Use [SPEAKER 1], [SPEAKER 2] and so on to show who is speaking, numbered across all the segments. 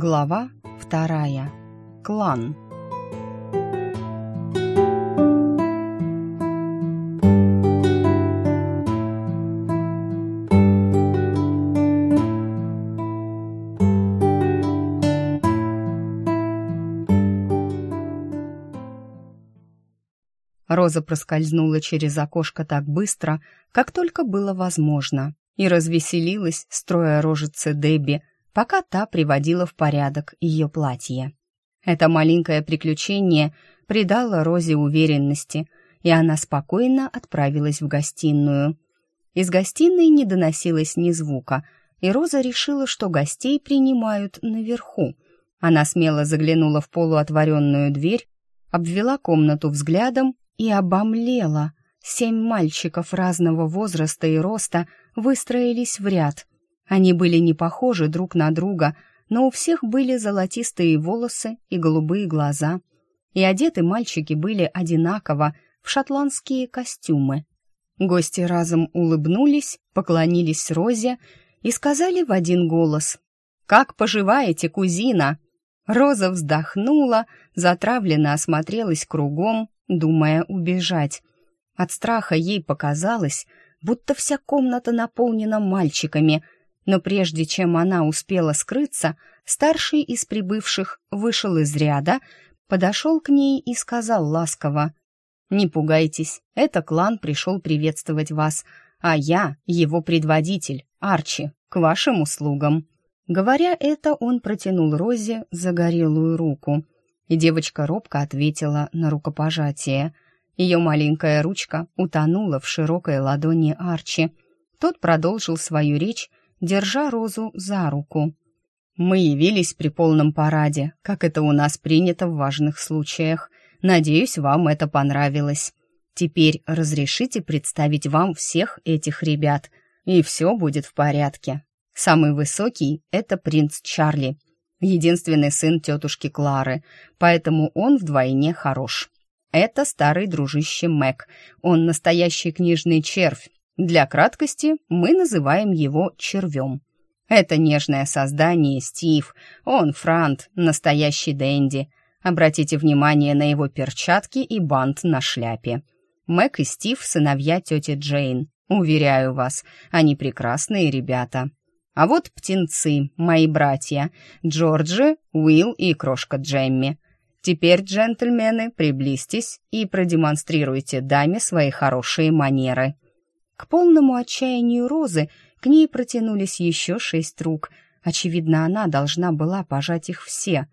[SPEAKER 1] Глава вторая. Клан. Роза проскользнула через окошко так быстро, как только было возможно, и развеселилась, строя рожицы Дебби, пока та приводила в порядок ее платье. Это маленькое приключение придало Розе уверенности, и она спокойно отправилась в гостиную. Из гостиной не доносилось ни звука, и Роза решила, что гостей принимают наверху. Она смело заглянула в полуотворенную дверь, обвела комнату взглядом и обомлела. Семь мальчиков разного возраста и роста выстроились в ряд, они были не похожи друг на друга, но у всех были золотистые волосы и голубые глаза. И одеты мальчики были одинаково в шотландские костюмы. Гости разом улыбнулись, поклонились Розе и сказали в один голос «Как поживаете, кузина?» Роза вздохнула, затравленно осмотрелась кругом, думая убежать. От страха ей показалось, будто вся комната наполнена мальчиками — но прежде чем она успела скрыться, старший из прибывших вышел из ряда, подошел к ней и сказал ласково, «Не пугайтесь, это клан пришел приветствовать вас, а я, его предводитель, Арчи, к вашим услугам». Говоря это, он протянул Розе загорелую руку, и девочка робко ответила на рукопожатие. Ее маленькая ручка утонула в широкой ладони Арчи. Тот продолжил свою речь, держа Розу за руку. «Мы явились при полном параде, как это у нас принято в важных случаях. Надеюсь, вам это понравилось. Теперь разрешите представить вам всех этих ребят, и все будет в порядке. Самый высокий — это принц Чарли, единственный сын тетушки Клары, поэтому он вдвойне хорош. Это старый дружище Мэг, он настоящий книжный червь, для краткости мы называем его червем. Это нежное создание Стив, он Франт, настоящий Дэнди. Обратите внимание на его перчатки и бант на шляпе. Мэг и Стив — сыновья тети Джейн. Уверяю вас, они прекрасные ребята. А вот птенцы, мои братья, Джорджи, Уилл и крошка Джемми. Теперь, джентльмены, приблизьтесь и продемонстрируйте даме свои хорошие манеры. К полному отчаянию Розы к ней протянулись еще шесть рук. Очевидно, она должна была пожать их все.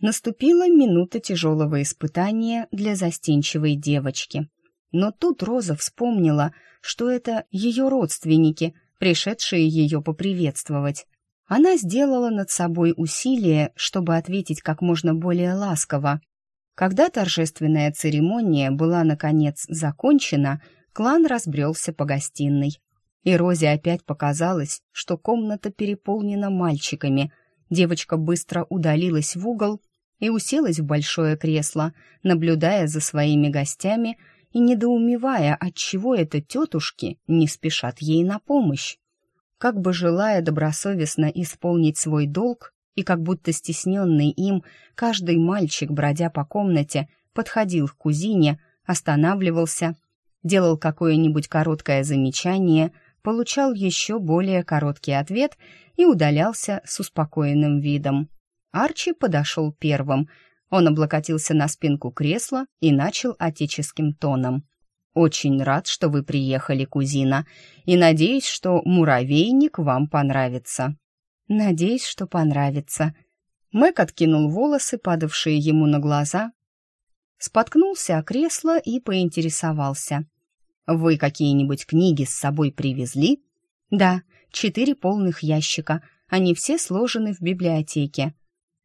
[SPEAKER 1] Наступила минута тяжелого испытания для застенчивой девочки. Но тут Роза вспомнила, что это ее родственники, пришедшие ее поприветствовать. Она сделала над собой усилие, чтобы ответить как можно более ласково. Когда торжественная церемония была, наконец, закончена, Клан разбрелся по гостиной. И Розе опять показалось, что комната переполнена мальчиками. Девочка быстро удалилась в угол и уселась в большое кресло, наблюдая за своими гостями и недоумевая, отчего это тетушки не спешат ей на помощь. Как бы желая добросовестно исполнить свой долг, и как будто стесненный им, каждый мальчик, бродя по комнате, подходил к кузине, останавливался делал какое-нибудь короткое замечание, получал еще более короткий ответ и удалялся с успокоенным видом. Арчи подошел первым. Он облокотился на спинку кресла и начал отеческим тоном. «Очень рад, что вы приехали, кузина, и надеюсь, что муравейник вам понравится». «Надеюсь, что понравится». Мэг откинул волосы, падавшие ему на глаза, споткнулся о кресло и поинтересовался. Вы какие-нибудь книги с собой привезли? Да, четыре полных ящика. Они все сложены в библиотеке.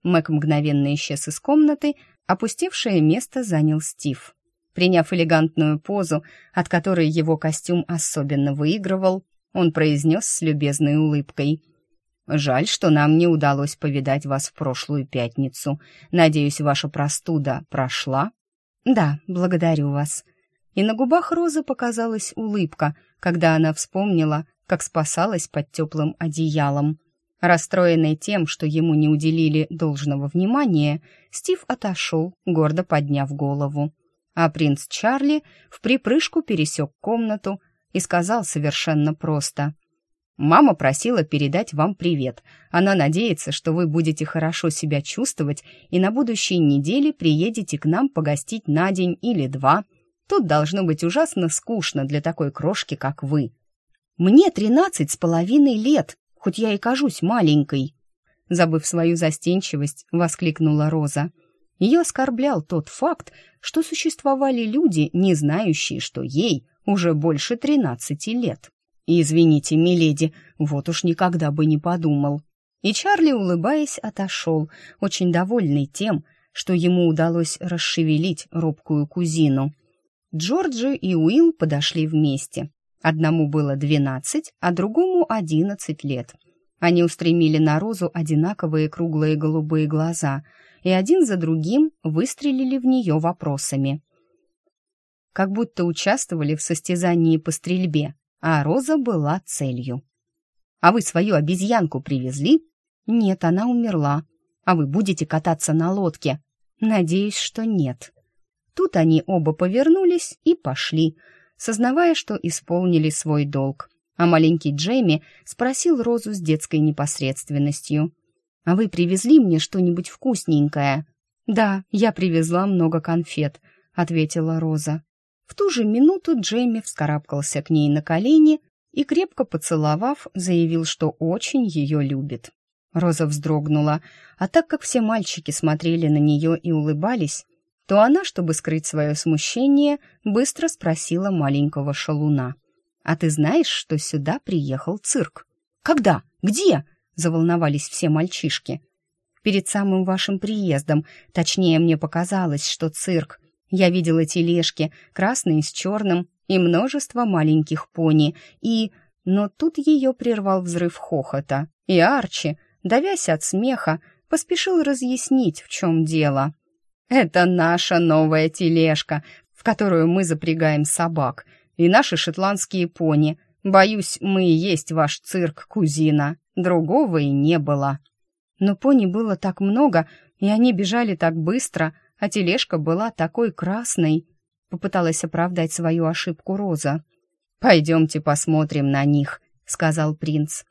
[SPEAKER 1] Мэг мгновенно исчез из комнаты, опустевшее место занял Стив. Приняв элегантную позу, от которой его костюм особенно выигрывал, он произнес с любезной улыбкой. «Жаль, что нам не удалось повидать вас в прошлую пятницу. Надеюсь, ваша простуда прошла?» «Да, благодарю вас», и на губах Розы показалась улыбка, когда она вспомнила, как спасалась под теплым одеялом. Расстроенный тем, что ему не уделили должного внимания, Стив отошел, гордо подняв голову. А принц Чарли в припрыжку пересек комнату и сказал совершенно просто. «Мама просила передать вам привет. Она надеется, что вы будете хорошо себя чувствовать и на будущей неделе приедете к нам погостить на день или два. Тут должно быть ужасно скучно для такой крошки, как вы». «Мне тринадцать с половиной лет», хоть я и кажусь маленькой!» Забыв свою застенчивость, воскликнула Роза. Ее оскорблял тот факт, что существовали люди, не знающие, что ей уже больше тринадцати лет. «Извините, миледи, вот уж никогда бы не подумал». И Чарли, улыбаясь, отошел, очень довольный тем, что ему удалось расшевелить робкую кузину. Джорджи и Уилл подошли вместе. Одному было двенадцать, а другому одиннадцать лет. Они устремили на Розу одинаковые круглые голубые глаза и один за другим выстрелили в нее вопросами. Как будто участвовали в состязании по стрельбе, а Роза была целью. «А вы свою обезьянку привезли?» «Нет, она умерла. А вы будете кататься на лодке?» «Надеюсь, что нет». Тут они оба повернулись и пошли, сознавая, что исполнили свой долг. А маленький Джейми спросил Розу с детской непосредственностью. «А вы привезли мне что-нибудь вкусненькое?» «Да, я привезла много конфет», — ответила Роза. В ту же минуту Джейми вскарабкался к ней на колени и, крепко поцеловав, заявил, что очень ее любит. Роза вздрогнула, а так как все мальчики смотрели на нее и улыбались, то она, чтобы скрыть свое смущение, быстро спросила маленького шалуна. «А ты знаешь, что сюда приехал цирк?» «Когда? Где?» — заволновались все мальчишки. «Перед самым вашим приездом. Точнее, мне показалось, что цирк. Я видела тележки, красные с черным, и множество маленьких пони, и...» Но тут ее прервал взрыв хохота, и Арчи, давясь от смеха, поспешил разъяснить, в чем дело. Это наша новая тележка, в которую мы запрягаем собак, и наши шотландские пони. Боюсь, мы и есть ваш цирк, кузина. Другого и не было. Но пони было так много, и они бежали так быстро, а тележка была такой красной. Попыталась оправдать свою ошибку Роза. «Пойдемте посмотрим на них», — сказал принц.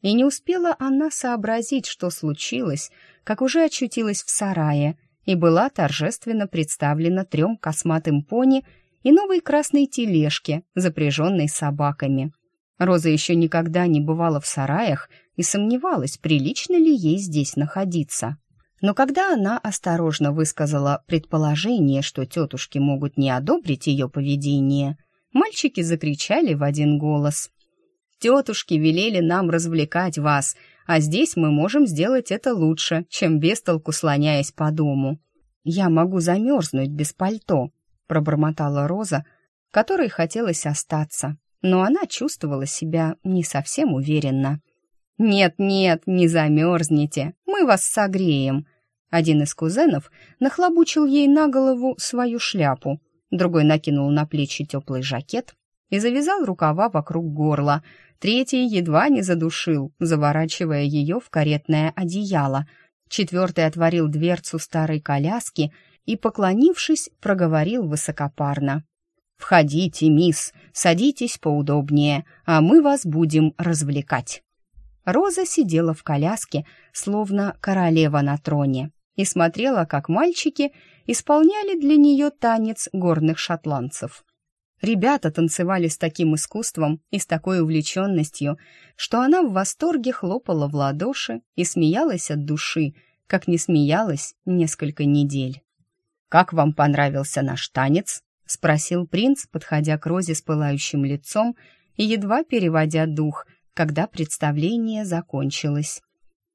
[SPEAKER 1] И не успела она сообразить, что случилось, как уже очутилась в сарае — и была торжественно представлена трем косматым пони и новой красной тележке, запряженной собаками. Роза еще никогда не бывала в сараях и сомневалась, прилично ли ей здесь находиться. Но когда она осторожно высказала предположение, что тетушки могут не одобрить ее поведение, мальчики закричали в один голос. «Тетушки велели нам развлекать вас, а здесь мы можем сделать это лучше, чем без толку слоняясь по дому. Я могу замерзнуть без пальто, пробормотала Роза, которой хотелось остаться, но она чувствовала себя не совсем уверенно. Нет, нет, не замерзнете, мы вас согреем. Один из кузенов нахлобучил ей на голову свою шляпу, другой накинул на плечи теплый жакет и завязал рукава вокруг горла, Третий едва не задушил, заворачивая ее в каретное одеяло. Четвертый отворил дверцу старой коляски и, поклонившись, проговорил высокопарно. «Входите, мисс, садитесь поудобнее, а мы вас будем развлекать». Роза сидела в коляске, словно королева на троне, и смотрела, как мальчики исполняли для нее танец горных шотландцев. Ребята танцевали с таким искусством и с такой увлеченностью, что она в восторге хлопала в ладоши и смеялась от души, как не смеялась несколько недель. «Как вам понравился наш танец?» — спросил принц, подходя к Розе с пылающим лицом и едва переводя дух, когда представление закончилось.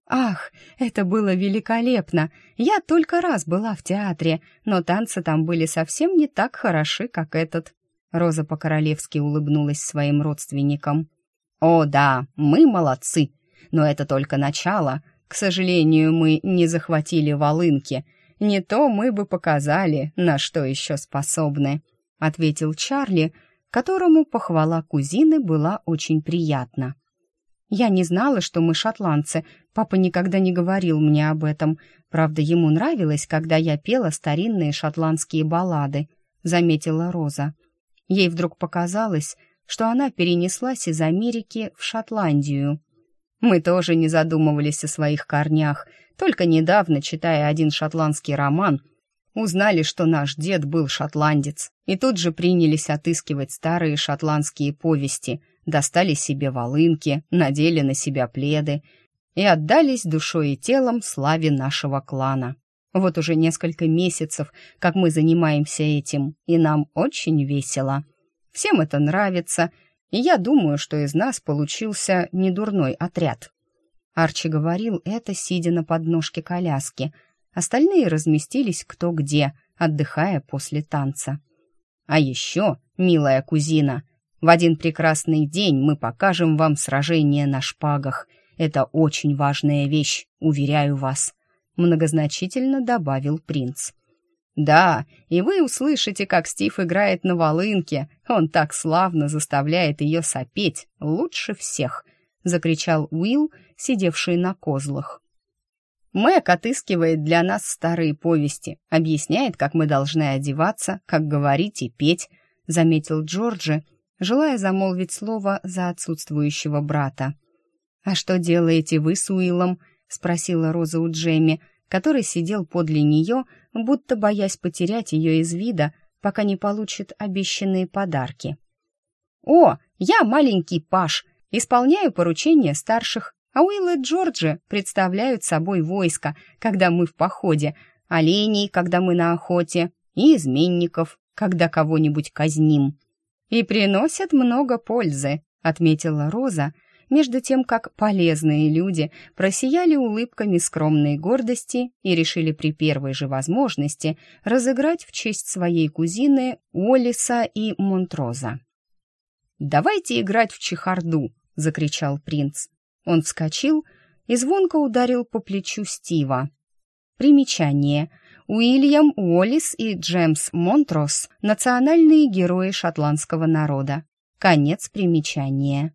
[SPEAKER 1] «Ах, это было великолепно! Я только раз была в театре, но танцы там были совсем не так хороши, как этот. Роза по-королевски улыбнулась своим родственникам. «О, да, мы молодцы, но это только начало. К сожалению, мы не захватили волынки. Не то мы бы показали, на что еще способны», — ответил Чарли, которому похвала кузины была очень приятна. Я не знала, что мы шотландцы. Папа никогда не говорил мне об этом. Правда, ему нравилось, когда я пела старинные шотландские баллады, заметила Роза. Ей вдруг показалось, что она перенеслась из Америки в Шотландию. Мы тоже не задумывались о своих корнях, только недавно, читая один шотландский роман, узнали, что наш дед был шотландец, и тут же принялись отыскивать старые шотландские повести — достали себе волынки, надели на себя пледы и отдались душой и телом славе нашего клана. Вот уже несколько месяцев, как мы занимаемся этим, и нам очень весело. Всем это нравится, и я думаю, что из нас получился недурной отряд. Арчи говорил это, сидя на подножке коляски. Остальные разместились кто где, отдыхая после танца. А еще, милая кузина, в один прекрасный день мы покажем вам сражение на шпагах. Это очень важная вещь, уверяю вас», — многозначительно добавил принц. «Да, и вы услышите, как Стив играет на волынке. Он так славно заставляет ее сопеть, лучше всех», — закричал Уилл, сидевший на козлах. Мэг отыскивает для нас старые повести, объясняет, как мы должны одеваться, как говорить и петь, заметил Джорджи, желая замолвить слово за отсутствующего брата. «А что делаете вы с Уиллом?» — спросила Роза у Джемми, который сидел подле нее, будто боясь потерять ее из вида, пока не получит обещанные подарки. «О, я маленький Паш, исполняю поручения старших, а Уилл и Джорджи представляют собой войско, когда мы в походе, оленей, когда мы на охоте, и изменников, когда кого-нибудь казним и приносят много пользы», — отметила Роза, между тем как полезные люди просияли улыбками скромной гордости и решили при первой же возможности разыграть в честь своей кузины Уоллиса и Монтроза. «Давайте играть в чехарду!» — закричал принц. Он вскочил и звонко ударил по плечу Стива. Примечание — Уильям Уоллис и Джеймс Монтрос – национальные герои шотландского народа. Конец примечания.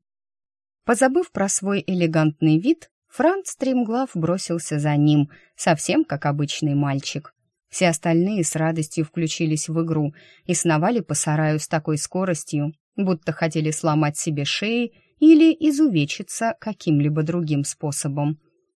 [SPEAKER 1] Позабыв про свой элегантный вид, Франц стремглав бросился за ним, совсем как обычный мальчик. Все остальные с радостью включились в игру и сновали по сараю с такой скоростью, будто хотели сломать себе шеи или изувечиться каким-либо другим способом.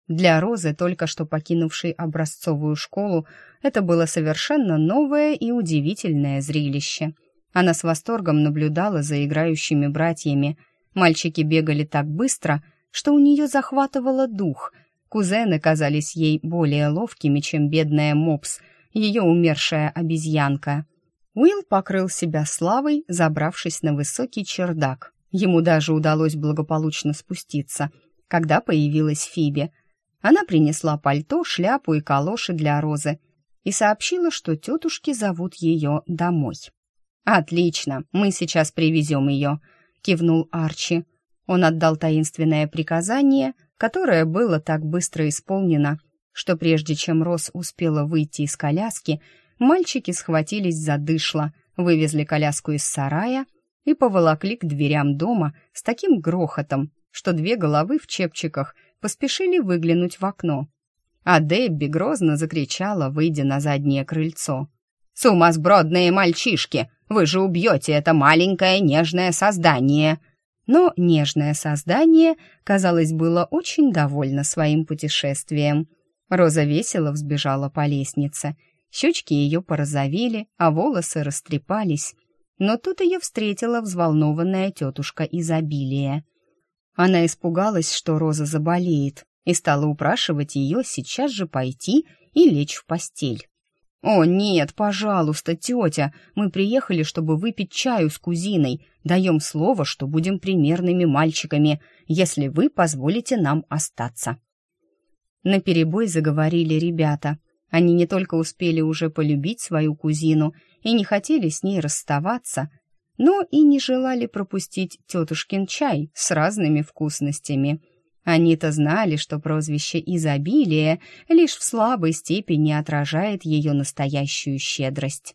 [SPEAKER 1] Для Розы, только что покинувшей образцовую школу, это было совершенно новое и удивительное зрелище. Она с восторгом наблюдала за играющими братьями. Мальчики бегали так быстро, что у нее захватывало дух. Кузены казались ей более ловкими, чем бедная Мопс, ее умершая обезьянка. Уилл покрыл себя славой, забравшись на высокий чердак. Ему даже удалось благополучно спуститься, когда появилась Фиби — она принесла пальто, шляпу и калоши для Розы и сообщила, что тетушки зовут ее домой. «Отлично, мы сейчас привезем ее», — кивнул Арчи. Он отдал таинственное приказание, которое было так быстро исполнено, что прежде чем Роз успела выйти из коляски, мальчики схватились за дышло, вывезли коляску из сарая и поволокли к дверям дома с таким грохотом, что две головы в чепчиках поспешили выглянуть в окно. А Дебби грозно закричала, выйдя на заднее крыльцо. «Сумасбродные мальчишки! Вы же убьете это маленькое нежное создание!» Но нежное создание, казалось, было очень довольно своим путешествием. Роза весело взбежала по лестнице. Щечки ее порозовели, а волосы растрепались. Но тут ее встретила взволнованная тетушка изобилия. Она испугалась, что Роза заболеет, и стала упрашивать ее сейчас же пойти и лечь в постель. «О, нет, пожалуйста, тетя, мы приехали, чтобы выпить чаю с кузиной. Даем слово, что будем примерными мальчиками, если вы позволите нам остаться». На перебой заговорили ребята. Они не только успели уже полюбить свою кузину и не хотели с ней расставаться, но и не желали пропустить тетушкин чай с разными вкусностями. Они-то знали, что прозвище «изобилие» лишь в слабой степени отражает ее настоящую щедрость.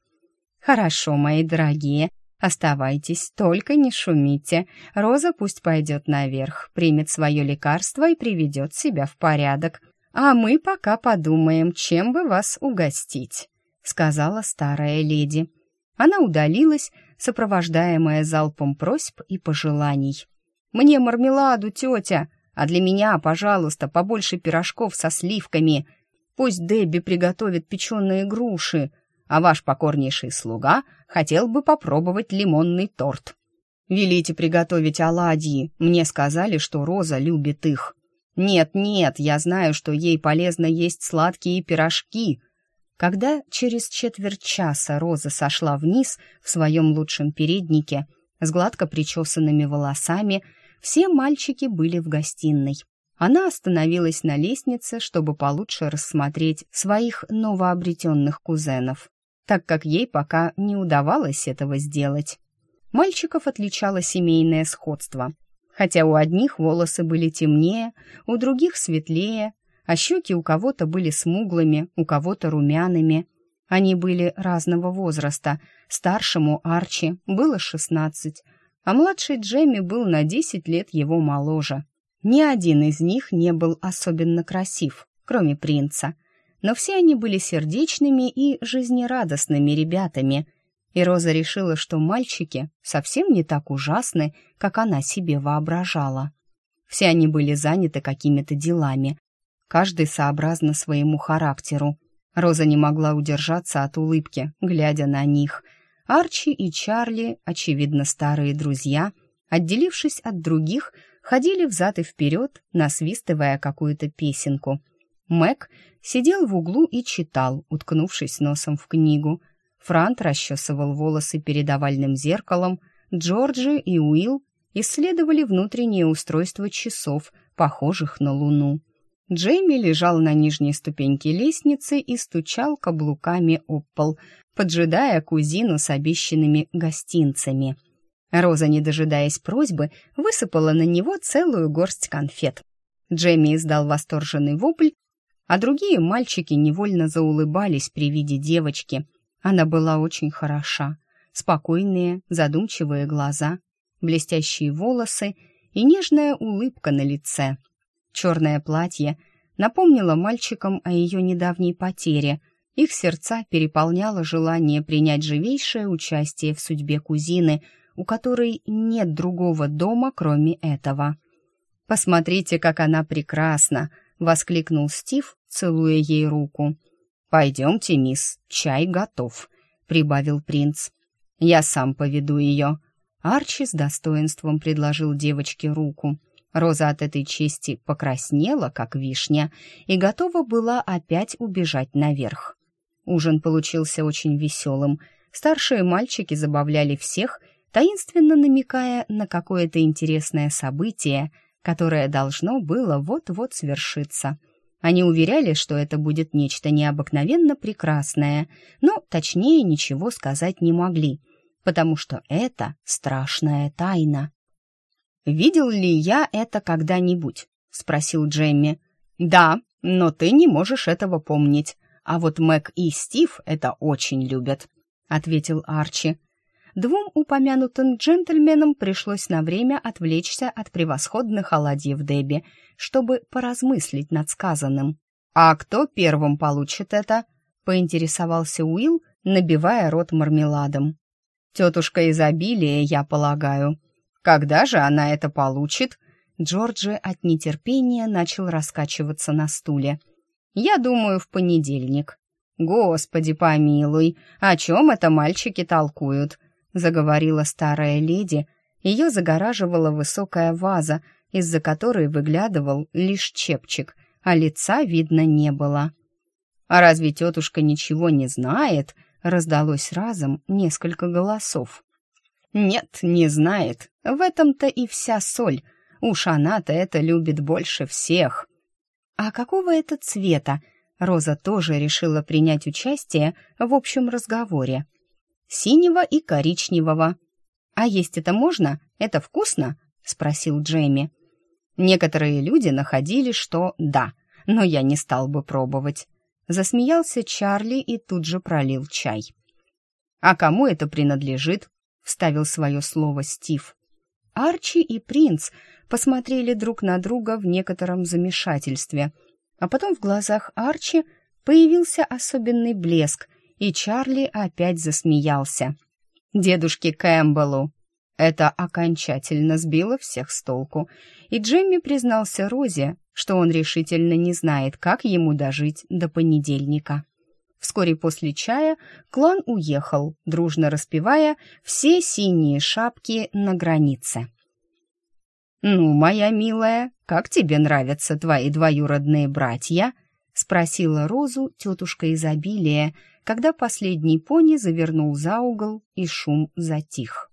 [SPEAKER 1] «Хорошо, мои дорогие, Оставайтесь, только не шумите. Роза пусть пойдет наверх, примет свое лекарство и приведет себя в порядок. А мы пока подумаем, чем бы вас угостить», — сказала старая леди. Она удалилась, сопровождаемая залпом просьб и пожеланий. «Мне мармеладу, тетя, а для меня, пожалуйста, побольше пирожков со сливками. Пусть Дебби приготовит печеные груши, а ваш покорнейший слуга хотел бы попробовать лимонный торт. Велите приготовить оладьи. Мне сказали, что Роза любит их. Нет, нет, я знаю, что ей полезно есть сладкие пирожки. Когда через четверть часа Роза сошла вниз в своем лучшем переднике с гладко причесанными волосами, все мальчики были в гостиной. Она остановилась на лестнице, чтобы получше рассмотреть своих новообретенных кузенов так как ей пока не удавалось этого сделать. Мальчиков отличало семейное сходство, хотя у одних волосы были темнее, у других светлее, а щеки у кого-то были смуглыми, у кого-то румяными. Они были разного возраста. Старшему Арчи было шестнадцать, а младший Джемми был на десять лет его моложе. Ни один из них не был особенно красив, кроме принца — но все они были сердечными и жизнерадостными ребятами, и Роза решила, что мальчики совсем не так ужасны, как она себе воображала. Все они были заняты какими-то делами, каждый сообразно своему характеру. Роза не могла удержаться от улыбки, глядя на них. Арчи и Чарли, очевидно, старые друзья, отделившись от других, ходили взад и вперед, насвистывая какую-то песенку — Мэг сидел в углу и читал, уткнувшись носом в книгу. Франт расчесывал волосы перед овальным зеркалом. Джорджи и Уилл исследовали внутреннее устройство часов, похожих на луну. Джейми лежал на нижней ступеньке лестницы и стучал каблуками об пол, поджидая кузину с обещанными гостинцами. Роза, не дожидаясь просьбы, высыпала на него целую горсть конфет. Джейми издал восторженный вопль а другие мальчики невольно заулыбались при виде девочки. Она была очень хороша. Спокойные, задумчивые глаза, блестящие волосы и нежная улыбка на лице. Черное платье напомнило мальчикам о ее недавней потере. Их сердца переполняло желание принять живейшее участие в судьбе кузины, у которой нет другого дома, кроме этого. «Посмотрите, как она прекрасна!» — воскликнул Стив, целуя ей руку. «Пойдемте, мисс, чай готов», — прибавил принц. «Я сам поведу ее». Арчи с достоинством предложил девочке руку. Роза от этой чести покраснела, как вишня, и готова была опять убежать наверх. Ужин получился очень веселым. Старшие мальчики забавляли всех, таинственно намекая на какое-то интересное событие, которое должно было вот-вот свершиться. Они уверяли, что это будет нечто необыкновенно прекрасное, но точнее ничего сказать не могли, потому что это страшная тайна. «Видел ли я это когда-нибудь?» — спросил Джемми. «Да, но ты не можешь этого помнить. А вот Мэг и Стив это очень любят», — ответил Арчи. Двум упомянутым джентльменам пришлось на время отвлечься от превосходных оладьев Дебби, чтобы поразмыслить над сказанным. «А кто первым получит это?» — поинтересовался Уилл, набивая рот мармеладом. «Тетушка изобилия, я полагаю. Когда же она это получит?» Джорджи от нетерпения начал раскачиваться на стуле. «Я думаю, в понедельник». «Господи помилуй, о чем это мальчики толкуют?» заговорила старая леди. Ее загораживала высокая ваза, из-за которой выглядывал лишь чепчик, а лица видно не было. «А разве тетушка ничего не знает?» — раздалось разом несколько голосов. «Нет, не знает. В этом-то и вся соль. Уж она-то это любит больше всех». «А какого это цвета?» Роза тоже решила принять участие в общем разговоре синего и коричневого. «А есть это можно? Это вкусно?» — спросил Джейми. Некоторые люди находили, что да, но я не стал бы пробовать. Засмеялся Чарли и тут же пролил чай. «А кому это принадлежит?» — вставил свое слово Стив. Арчи и принц посмотрели друг на друга в некотором замешательстве, а потом в глазах Арчи появился особенный блеск, и Чарли опять засмеялся. «Дедушке Кэмпбеллу!» Это окончательно сбило всех с толку, и Джемми признался Розе, что он решительно не знает, как ему дожить до понедельника. Вскоре после чая клан уехал, дружно распевая все синие шапки на границе. «Ну, моя милая, как тебе нравятся твои двоюродные братья?» — спросила Розу тетушка изобилия, когда последний пони завернул за угол и шум затих.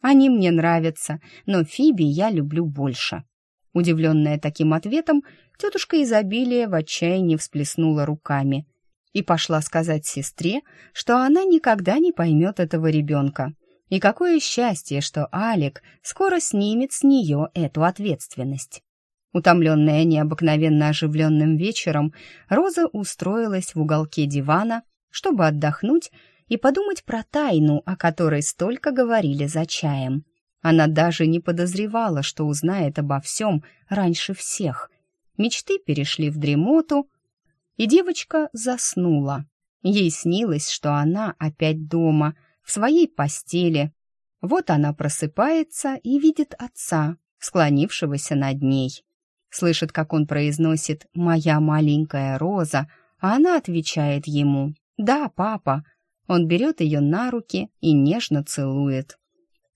[SPEAKER 1] «Они мне нравятся, но Фиби я люблю больше». Удивленная таким ответом, тетушка изобилия в отчаянии всплеснула руками — и пошла сказать сестре, что она никогда не поймет этого ребенка. И какое счастье, что Алик скоро снимет с нее эту ответственность. Утомленная необыкновенно оживленным вечером, Роза устроилась в уголке дивана, чтобы отдохнуть и подумать про тайну, о которой столько говорили за чаем. Она даже не подозревала, что узнает обо всем раньше всех. Мечты перешли в дремоту, и девочка заснула. Ей снилось, что она опять дома, в своей постели. Вот она просыпается и видит отца, склонившегося над ней. Слышит, как он произносит «моя маленькая Роза», а она отвечает ему «да, папа». Он берет ее на руки и нежно целует.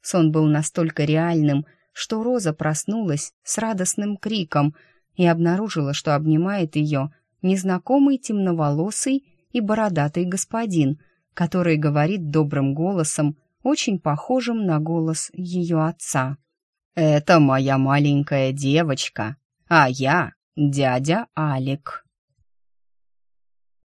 [SPEAKER 1] Сон был настолько реальным, что Роза проснулась с радостным криком и обнаружила, что обнимает ее незнакомый темноволосый и бородатый господин, который говорит добрым голосом, очень похожим на голос ее отца. «Это моя маленькая девочка, а я дядя Алик».